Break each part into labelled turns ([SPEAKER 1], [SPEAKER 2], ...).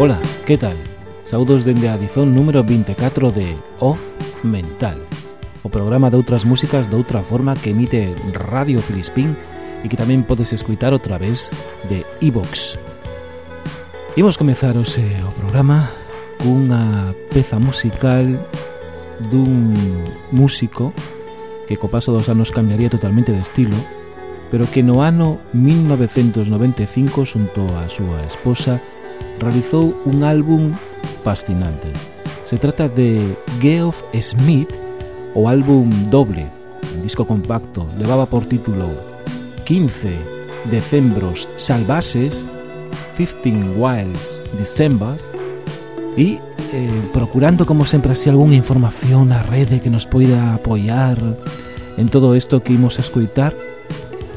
[SPEAKER 1] Ola,
[SPEAKER 2] que tal? Saudos dende a edición número 24 de Off Mental O programa de outras músicas de outra forma que emite Radio Filispín E que tamén podes escuitar outra vez de iVox e Imos comezar o, o programa cunha peza musical dun músico que co paso dos anos cambiaría totalmente de estilo pero que no ano 1995 xunto a súa esposa realizou un álbum fascinante. Se trata de Geoff Smith, o álbum doble, un disco compacto, levaba por título 15 Decembros Salvases, 15 Wilds Decembers, e eh, procurando como sempre así algunha información na rede que nos poida apoiar en todo isto que imos a escoitar,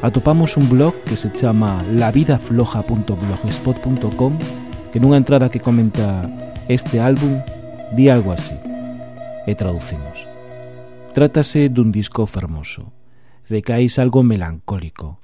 [SPEAKER 2] atopamos un blog que se chama lavidafloja.blogspot.com que nunha entrada que comenta este álbum di algo así e traducimos. Trátase dun disco fermoso,
[SPEAKER 3] decais algo melancólico,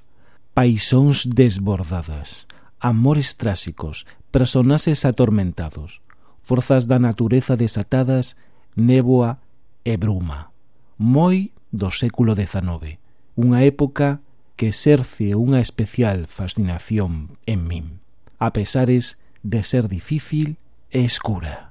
[SPEAKER 3] paisóns desbordadas, amores trásicos personaxes atormentados, forzas da natureza desatadas, néboa e bruma. Moi do século XIX, unha época que exerce unha especial fascinación en min, a pesares de ser difícil e escura.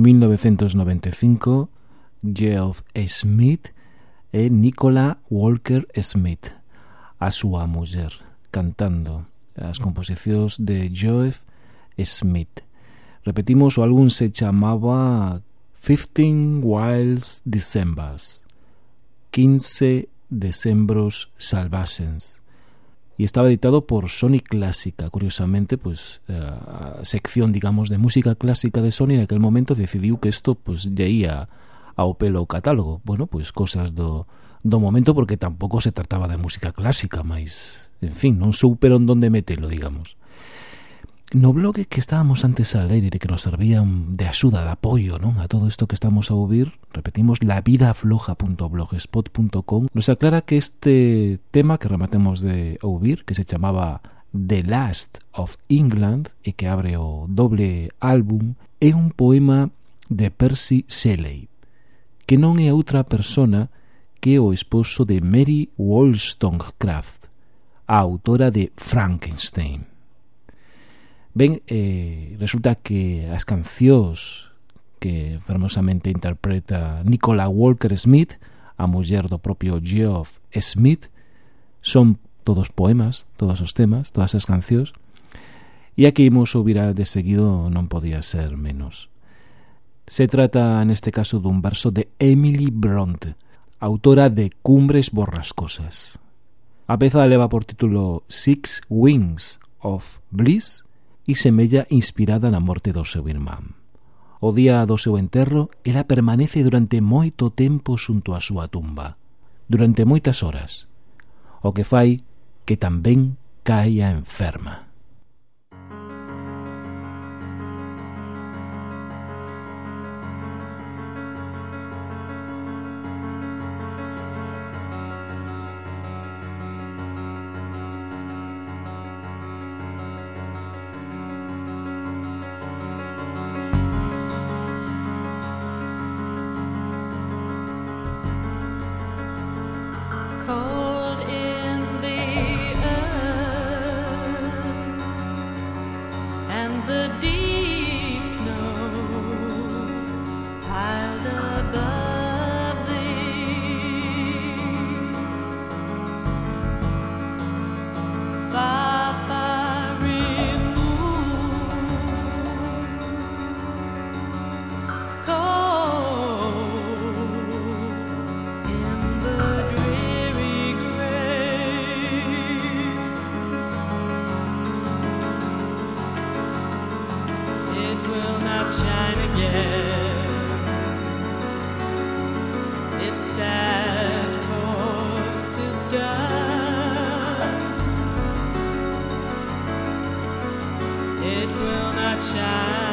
[SPEAKER 2] 1995 Geoff Smith e Nicola Walker Smith a súa muller cantando as composicións de Geoff Smith. Repetimos o álbum se chamaba 15 Wilds Decembers 15 decembros salvaxens y estaba editado por Sony Clásica. Curiosamente, pues a sección, digamos, de música clásica de Sony en aquel momento decidiu que isto pues lleía ao pelo o catálogo. Bueno, pues cosas do, do momento porque tampouco se trataba de música clásica, mas en fin, non souperon donde metelo, digamos no blog que estábamos antes a ler e que nos servían de axuda, de apoio non a todo isto que estamos a ouvir, repetimos, lavidafloja.blogspot.com, nos aclara que este tema que rematemos de ouvir, que se chamaba The Last of England e que abre o doble álbum, é un poema de Percy Shelley, que non é outra persona que o esposo de Mary Wollstonecraft, a autora de Frankenstein. Ben, eh, resulta que as cancións que fermosamente interpreta Nicola Walker Smith, a muller do propio Geoff Smith, son todos poemas, todos os temas, todas as cancións, e aquí imos ouvir de seguido non podía ser menos. Se trata neste caso dun verso de Emily Bront, autora de Cumbres Borrascosas. A peza leva por título Six Wings of Bliss e semella inspirada na morte do seu irmán. O día do seu enterro, ela permanece durante moito tempo xunto á súa tumba, durante moitas horas, o que fai que tamén caia enferma. it will not shine.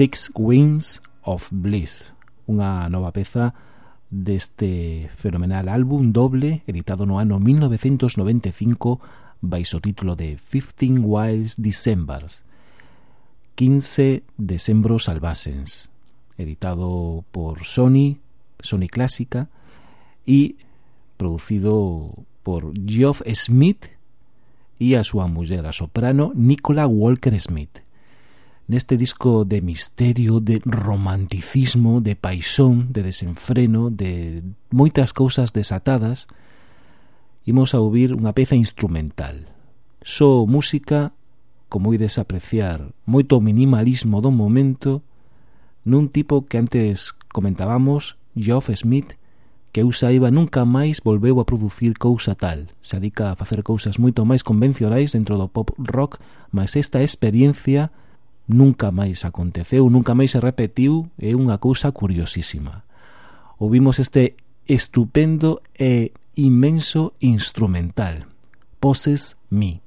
[SPEAKER 2] Six Wings of Bliss, unha nova peza deste fenomenal álbum doble editado no ano 1995 baixo o título de 15 Wild Decembers 15 Decembros Salvasens editado por Sony Sony Clásica e producido por Geoff Smith e a súa muller a soprano Nicola Walker Smith neste disco de misterio, de romanticismo, de paixón, de desenfreno, de moitas cousas desatadas, imos a ouvir unha peza instrumental. Só música, como ides apreciar, moito minimalismo do momento, nun tipo que antes comentábamos, Geoff Smith, que eu saiba nunca máis volveu a producir cousa tal. Se adica a facer cousas moito máis convencionais dentro do pop rock, mas esta experiencia nunca máis aconteceu, nunca máis se repetiu, é unha cousa curiosísima. Ouvimos este estupendo e inmenso instrumental, Poses Mi.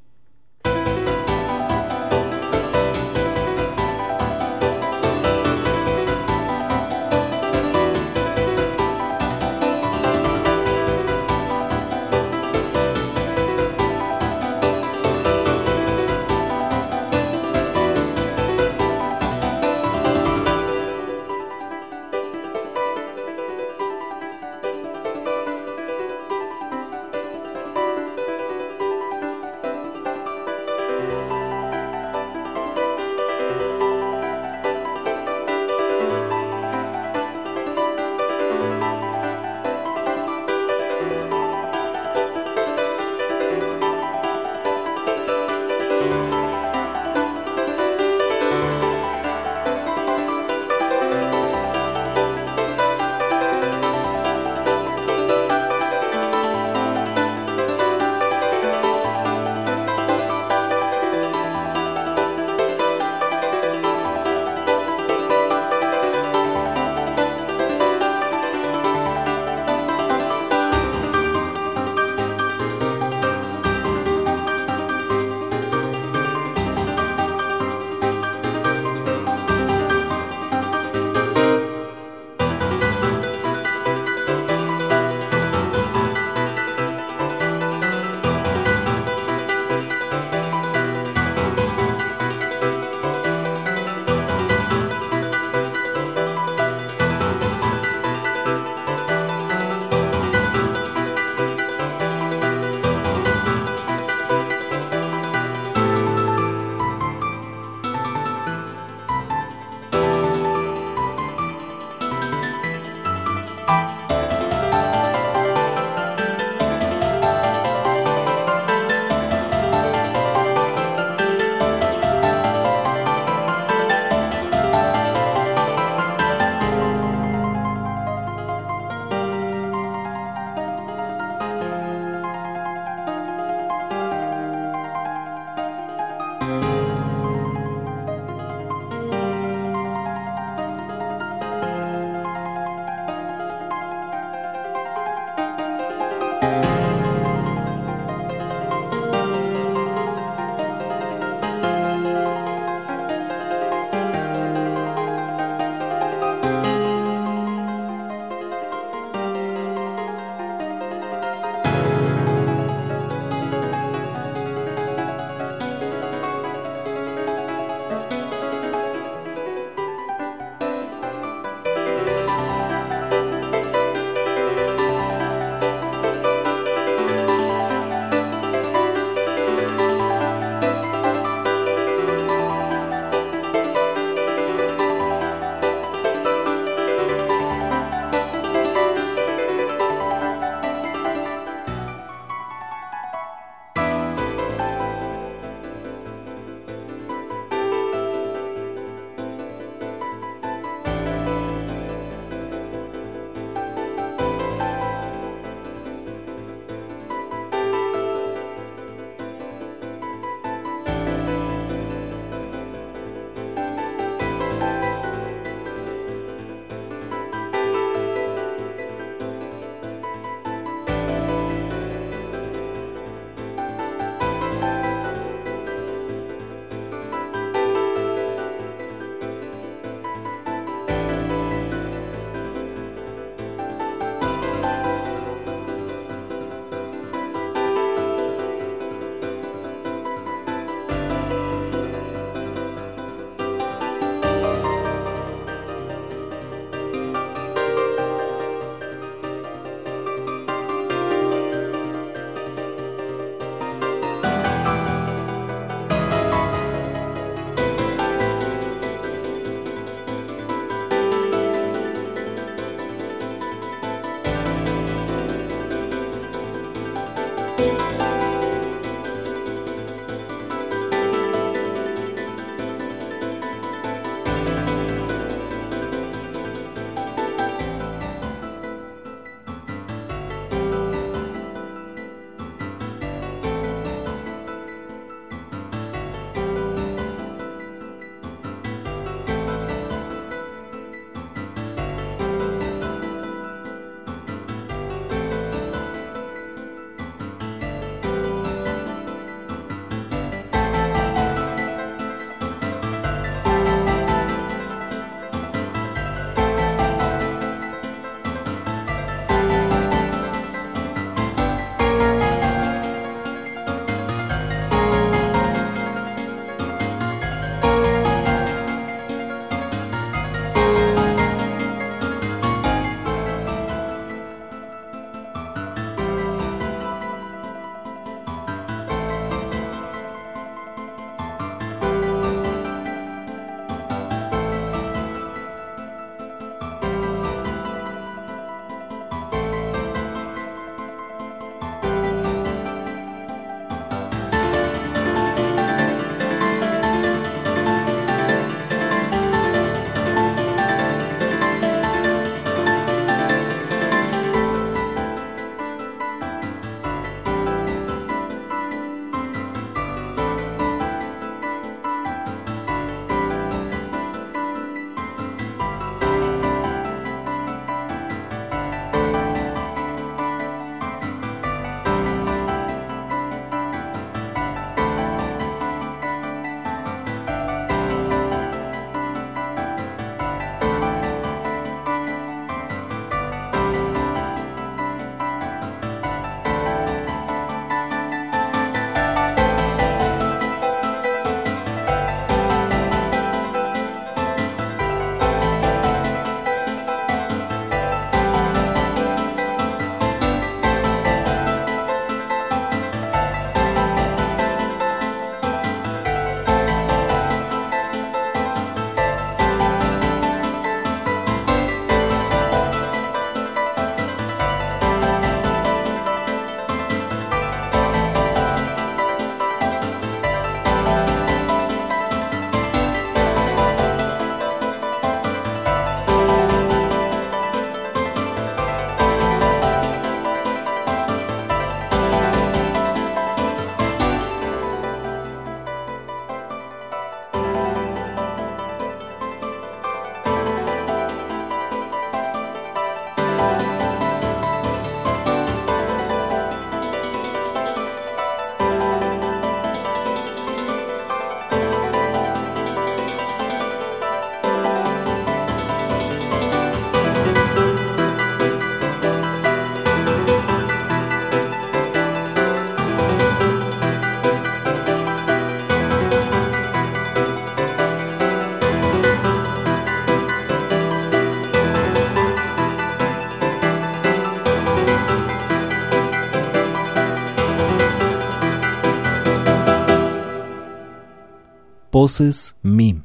[SPEAKER 2] Voces Me,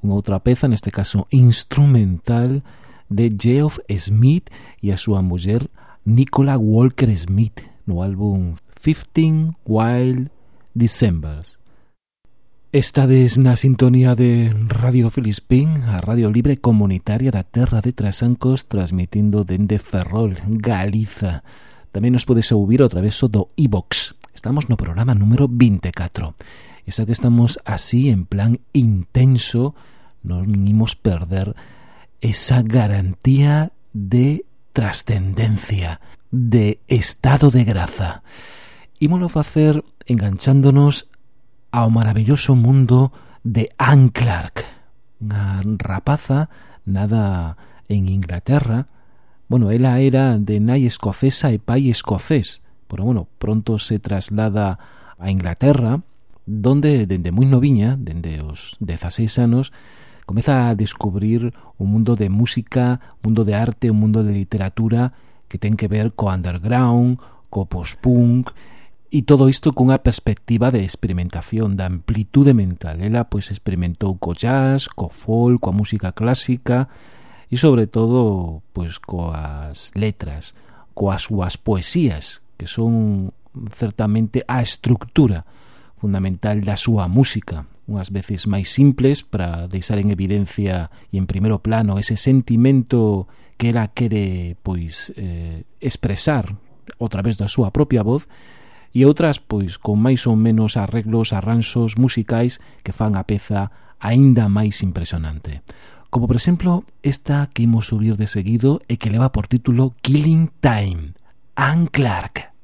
[SPEAKER 2] unha outra peza, neste caso instrumental, de Geoff Smith e a súa muller Nicola Walker Smith no álbum 15 Wild Decembers. Estades na sintonía de Radio Filispín, a radio libre comunitaria da terra de Trasancos, transmitindo dende Ferrol, Galiza. Tamén nos podes ouvir o traveso do iVox. E Estamos no programa número 24. E xa que estamos así en plan intenso, non imos perder esa garantía de trascendencia, de estado de graza. Ímolo facer enganchándonos ao maravilloso mundo de Anne Clark, unha rapaza nada en Inglaterra. Bueno, ela era de nai escocesa e pai escocés, pero bueno, pronto se traslada a Inglaterra, donde dende moi noviña, dende os 16 anos, comeza a descubrir un mundo de música, un mundo de arte, un mundo de literatura que ten que ver co underground, co post-punk, e todo isto cunha perspectiva de experimentación, da amplitude mental. Ela pois experimentou co jazz, co folk, coa música clásica e sobre todo pois coas letras, coas súas poesías, que son certamente a estructura fundamental da súa música, unhas veces máis simples para deixar en evidencia e en primeiro plano ese sentimento que ela quere pois eh, expresar a través da súa propia voz e outras pois con máis ou menos arreglos, arranxos musicais que fan a peza aínda máis impresionante. Como por exemplo esta que imos subir de seguido e que leva por título Killing Time, Anne Clark.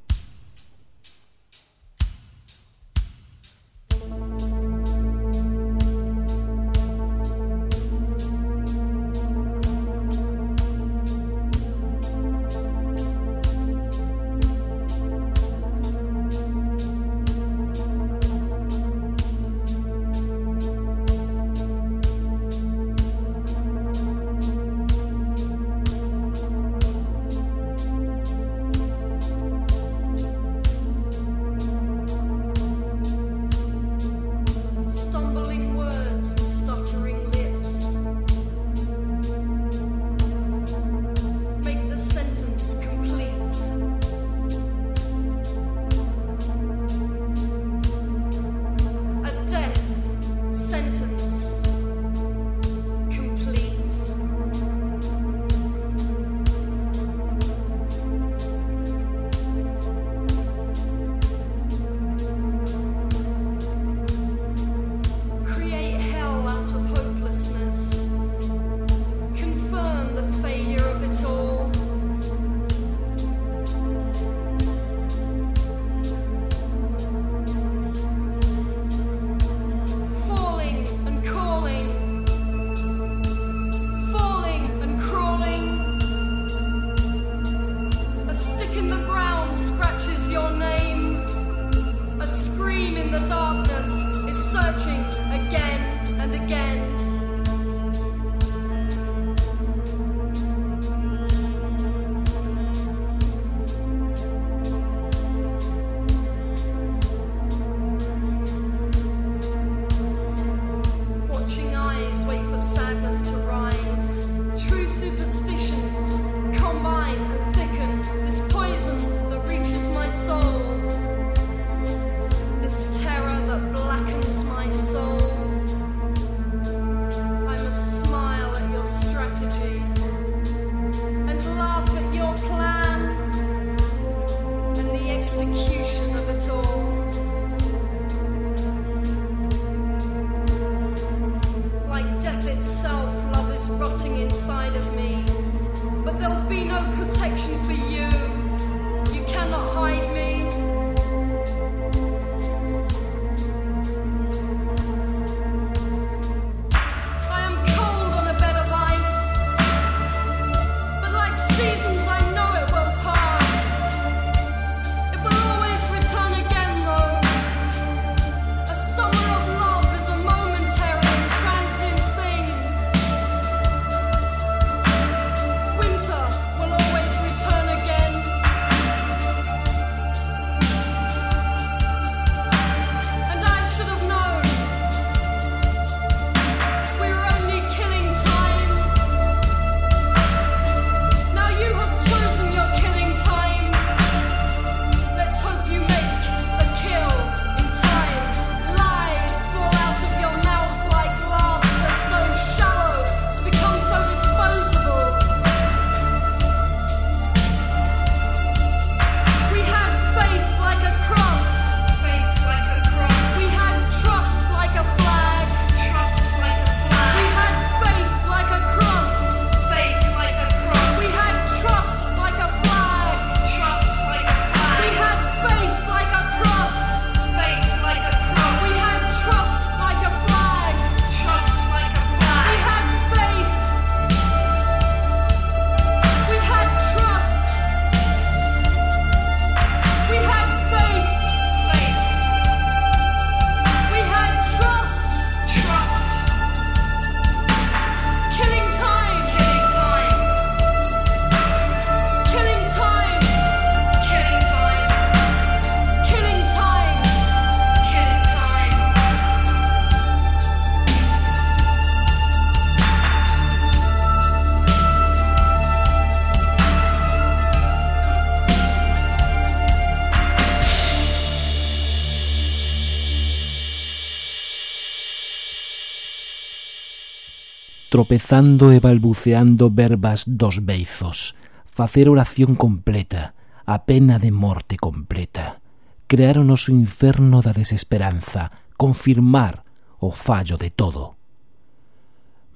[SPEAKER 2] tropezando e balbuceando verbas dos beizos, facer oración completa, a pena de morte completa, crear o noso inferno da desesperanza, confirmar o fallo de todo.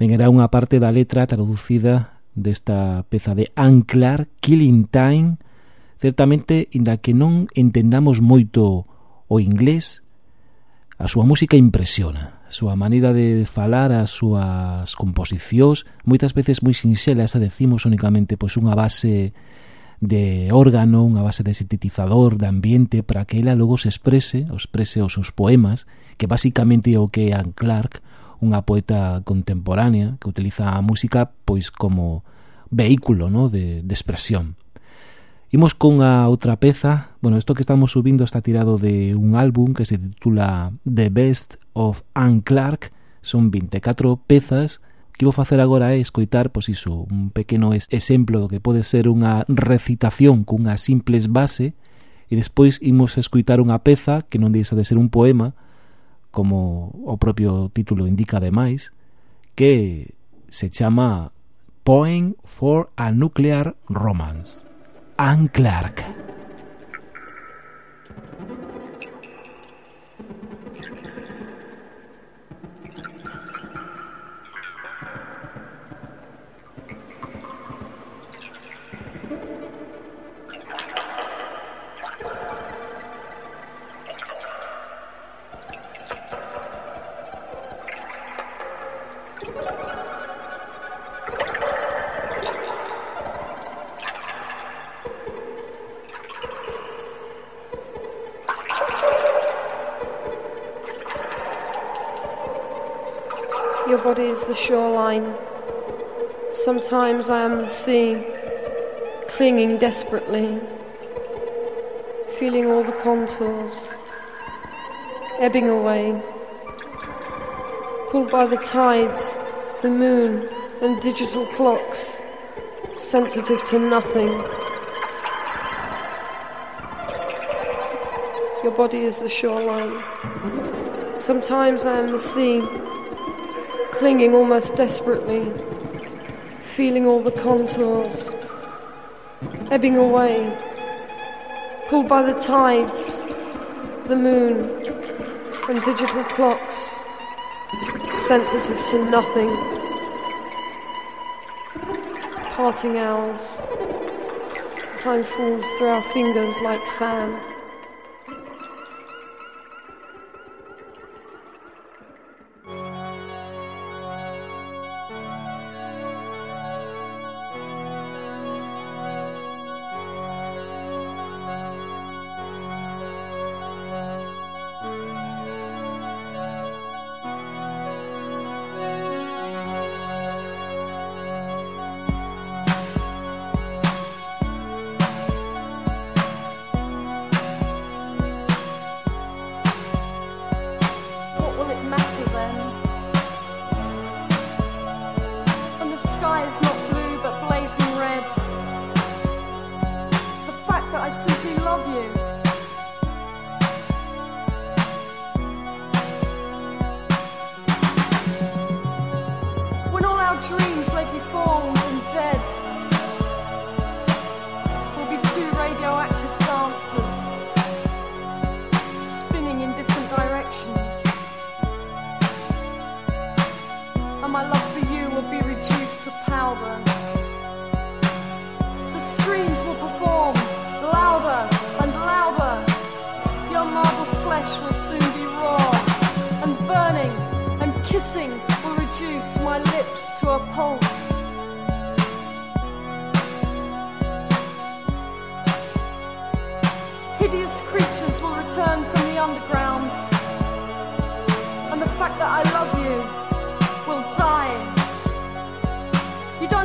[SPEAKER 2] Vengará unha parte da letra traducida desta peza de Anclar, Killing Time, certamente, inda que non entendamos moito o inglés, a súa música impresiona súa maneira de falar, as súas composicións, moitas veces moi sinxelas, a decimos únicamente pois unha base de órgano, unha base de sintetizador, de ambiente, para que ela logo se exprese, o exprese os seus poemas, que basicamente é o que Anne Clark, unha poeta contemporánea que utiliza a música pois como vehículo no? de, de expresión. Imos cunha outra peza, bueno, isto que estamos subindo está tirado de un álbum que se titula The Best of Anne Clark, son 24 pezas, que vou facer agora é escoitar, pois iso, un pequeno exemplo do que pode ser unha recitación cunha simples base, e despois imos escoitar unha peza que non deixa de ser un poema, como o propio título indica ademais, que se chama Poem for a Nuclear Romance. Anne Clark.
[SPEAKER 4] Shoreline. Sometimes I am the sea, clinging desperately, feeling all the contours, ebbing away, pulled by the tides, the moon, and digital clocks, sensitive to nothing. Your body is the shoreline. Sometimes I am the sea clinging almost desperately, feeling all the contours, ebbing away, pulled by the tides, the moon, and digital clocks, sensitive to nothing. Parting hours, time falls through our fingers like sand.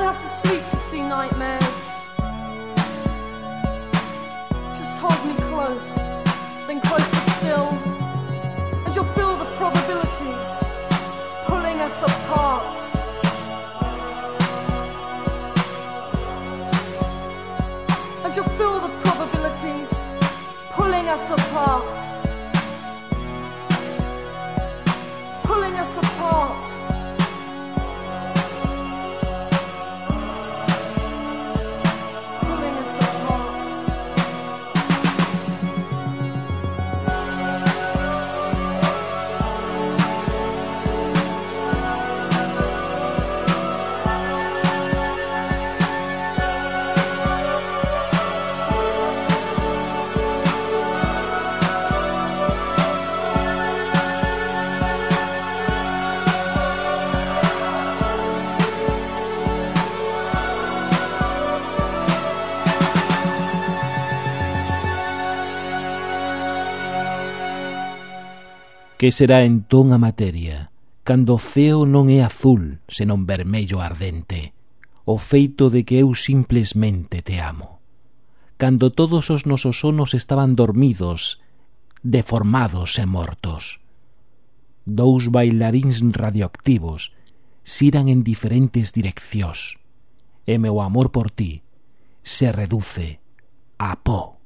[SPEAKER 4] don't have to sleep to see nightmares. Just hold me close, then closer still, and you'll feel the probabilities pulling us apart. And you'll feel the probabilities pulling us apart.
[SPEAKER 2] Que será entón a materia, cando o ceo non é azul, senón vermello ardente, o feito de que eu simplesmente te amo. Cando todos os nosos sonos estaban dormidos, deformados e mortos. Dous bailaríns radioactivos siran en diferentes direccións, e meu amor por ti se reduce a pó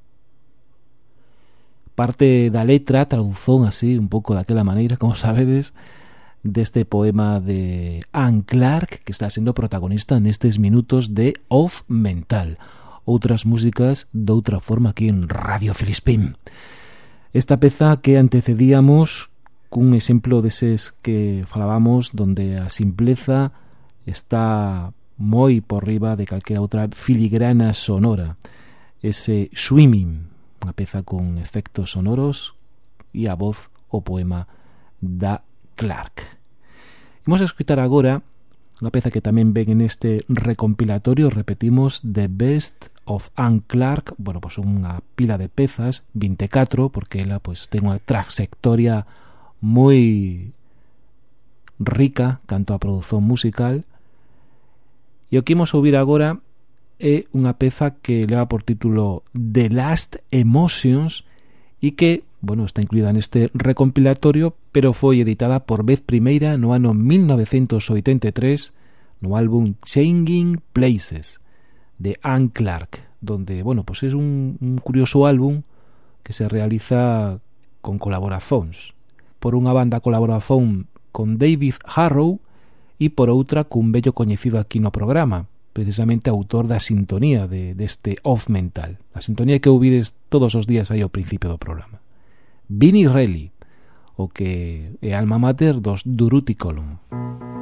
[SPEAKER 2] parte da letra traduzón así un pouco daquela maneira, como sabedes, deste poema de Anne Clark, que está sendo protagonista nestes minutos de Off Mental. Outras músicas doutra forma aquí en Radio Filispín. Esta peza que antecedíamos cun exemplo deses que falábamos donde a simpleza está moi por riba de calquera outra filigrana sonora. Ese swimming unha peza con efectos sonoros e a voz o poema da Clark. Imos a escutar agora unha peza que tamén ven en este recompilatorio, repetimos, The Best of Anne Clark, bueno, pois pues unha pila de pezas, 24, porque ela pois pues, ten unha trayectoria moi rica canto a produción musical. E o que imos ouvir agora é unha peza que leva por título The Last Emotions e que, bueno, está incluída neste recompilatorio, pero foi editada por vez primeira no ano 1983 no álbum Changing Places de Anne Clark, donde, bueno, pues é un, un curioso álbum que se realiza con colaborazóns. Por unha banda colaborazón con David Harrow e por outra cun bello coñecido aquí no programa, precisamente autor da sintonía de, deste off mental, a sintonía que ouvides todos os días aí ao principio do programa. Vinny Reilly, o que é alma mater dos Duruticolum. Música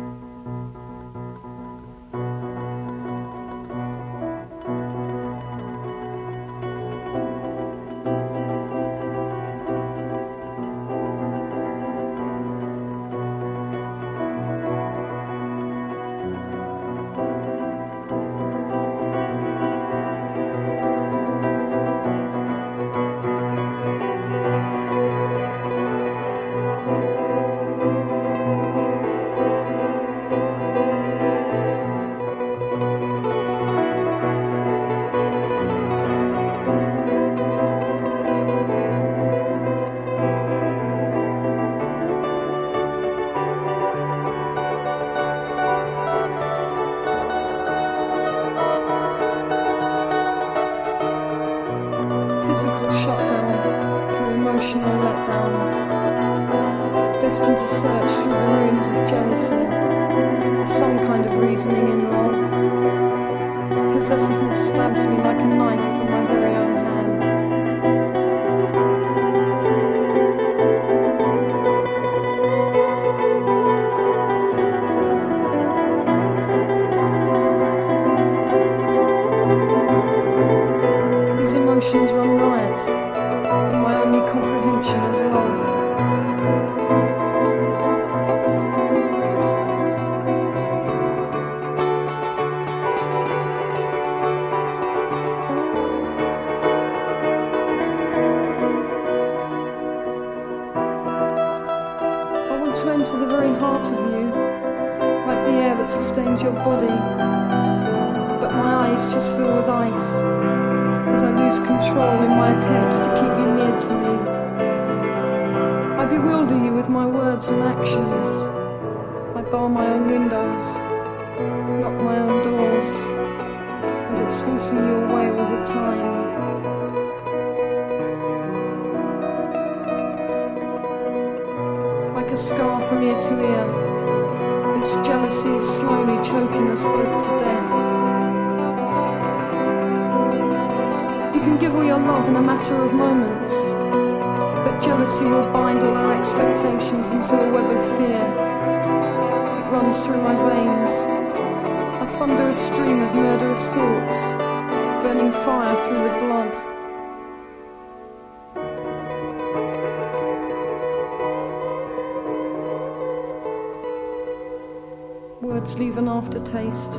[SPEAKER 4] words leave an aftertaste,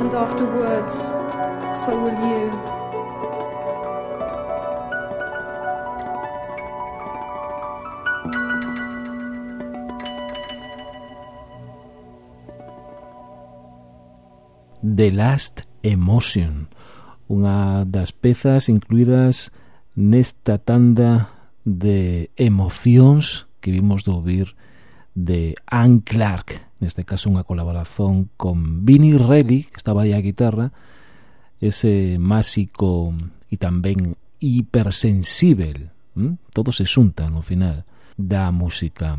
[SPEAKER 4] and after words, so will you.
[SPEAKER 2] The Last Emotion, unha das pezas incluídas nesta tanda de emocións que vimos do ouvir de Anne Clark neste caso unha colaboración con Vini Reli, que estaba aí a guitarra, ese máxico e tamén hipersensível, ¿m? todos se xuntan ao final da música.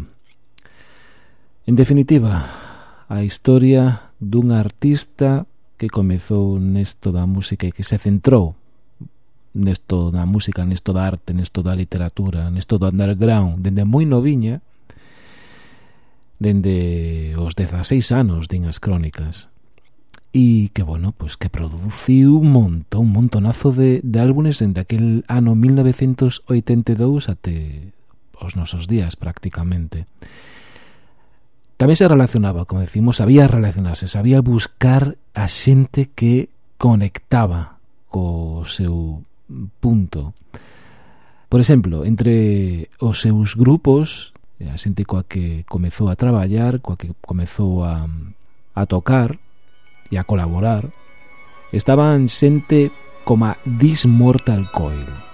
[SPEAKER 2] En definitiva, a historia dun artista que comezou nesto da música e que se centrou nesto da música, nesto da arte, nesto da literatura, nesto do underground, dende moi noviña, dende os 16 anos, din as crónicas. E que, bueno, pois pues, que produciu un montón, un montonazo de, de álbumes dende aquel ano 1982 até os nosos días prácticamente. Tamén se relacionaba, como decimos, sabía relacionarse, sabía buscar a xente que conectaba co seu punto. Por exemplo, entre os seus grupos Eh, a xente coa que comezou a traballar, coa que comezou a, a tocar e a colaborar, estaban xente como a This Mortal Coil,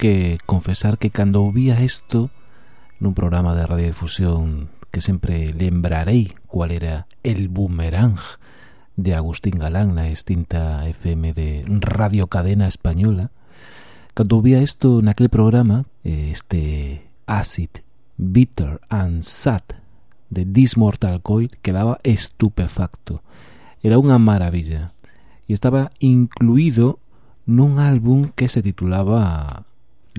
[SPEAKER 2] que confesar que cando ouvía isto nun programa de radiodifusión que sempre lembrarei cual era El Boomerang de Agustín Galán na extinta FM de Radio Cadena Española, cando ouvía isto naquel programa, eh, este Acid, Bitter and Sad de This Mortal Coil quedaba estupefacto. Era unha maravilla. E estaba incluído nun álbum que se titulaba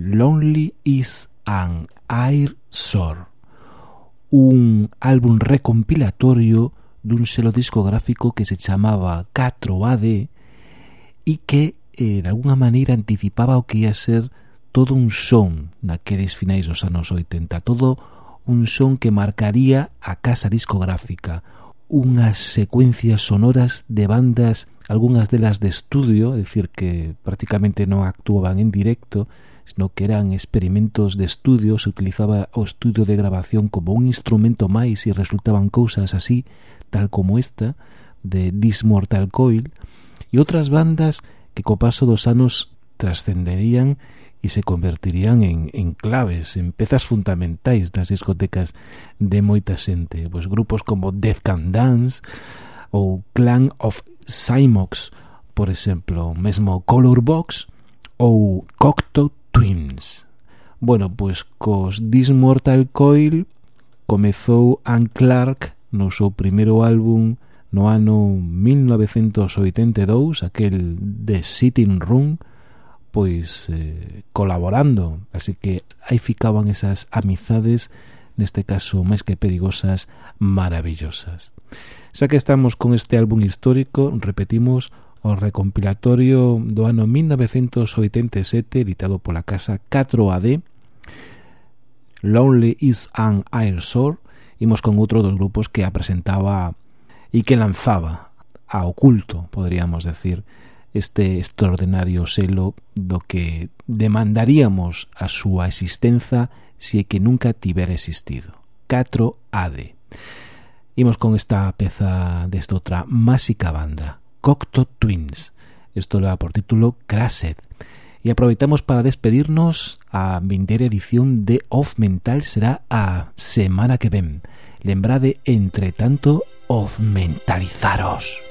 [SPEAKER 2] Lonely is an Air Sore, un álbum recompilatorio dun selo discográfico que se chamaba 4AD e que eh, de alguna maneira anticipaba o que ia ser todo un son naqueles finais dos anos 80, todo un son que marcaría a casa discográfica, unhas secuencias sonoras de bandas, algunhas delas de estudio, é dicir que prácticamente non actuaban en directo, no que eran experimentos de estudio, se utilizaba o estudio de grabación como un instrumento máis e resultaban cousas así, tal como esta, de This Mortal Coil, e outras bandas que co paso dos anos trascenderían e se convertirían en, en claves, en pezas fundamentais das discotecas de moita xente. Pois grupos como Death Can Dance ou Clan of Cymox, por exemplo, mesmo Color Box ou Cocteau Twins. Bueno, pois cos This Mortal Coil comezou Anne Clark no seu primeiro álbum no ano 1982, aquel The Sitting Room, pois eh, colaborando, así que aí ficaban esas amizades neste caso máis que perigosas, maravillosas. Xa que estamos con este álbum histórico, repetimos, o recompilatorio do ano 1987 editado pola casa 4AD Lonely is an Air Shore imos con outro dos grupos que a presentaba e que lanzaba a oculto, podríamos decir, este extraordinario selo do que demandaríamos a súa existenza se si é que nunca tivera existido. 4AD. Imos con esta peza desta outra máxica banda. Cocteau Twins. Isto leva por título Crashed. E aproveitamos para despedirnos a vindeira edición de Off Mental será a semana que ven. Lembrade, entre tanto, Off Mentalizaros.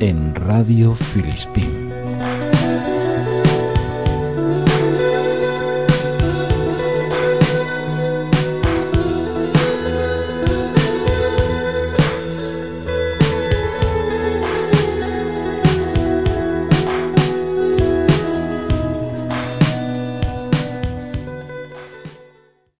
[SPEAKER 2] En Radio Filispín.